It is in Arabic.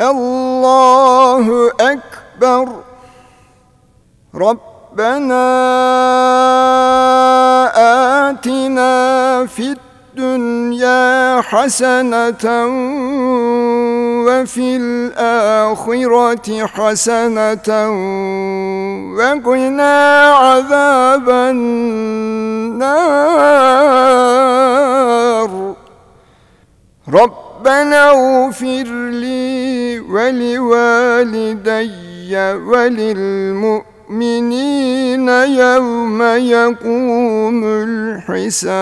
الله أكبر. ربنا آتنا في الدنيا حسنة وفي الآخرة حسنة وقنا عذاب النار. ربنا اغفر لي ولوالدي وللمؤمنين يوم يقوم الحساب.